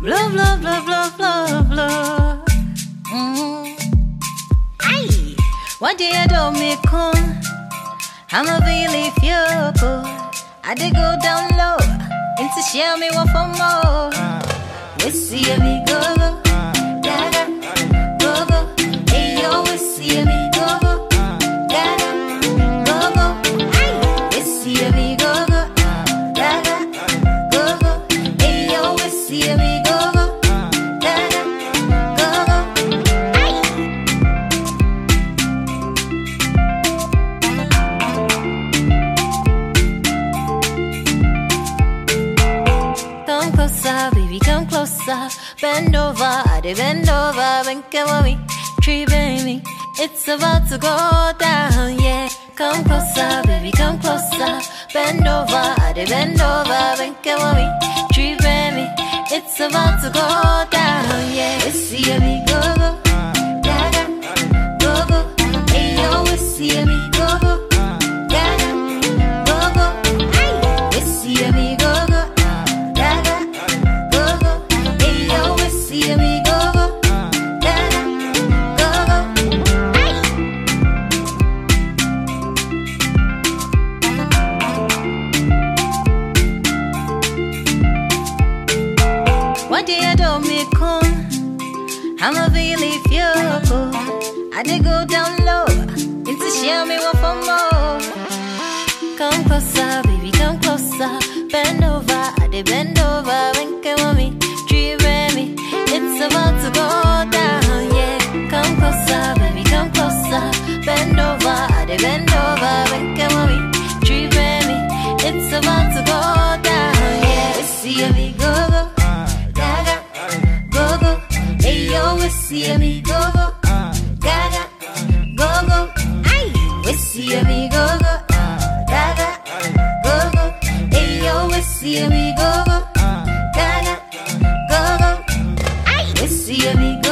Blah, blah, blah, blah, blah, blah. Mm. Aye. What do you do me come? I'm a really feel I did go down low and to share me one for more. Let's see me go go. Baby, come closer. Bend over, I bend over, bend with me. Tree baby, it's about to go down, yeah. Come closer, baby, come closer. Bend over, I bend over, bend with me. Tree baby, it's about to go down, yeah. See me go go, gaga, go go. Hey yo, let's What do you do me come? I'm a really fearful. I did go down low, into share me one for more. Come closer, baby, come closer. Bend over, I did bend over, when come on me, tree baby. It's about to go down, yeah. Come closer, baby, come closer. Bend over, I did bend over, come on me, tree baby. It's about to go Wessie mi go go, gaga, go go. Ay, Wessie mi go go, gaga, go go. ay. yo, Wessie mi go go, gaga, go go. Ay, Wessie mi go.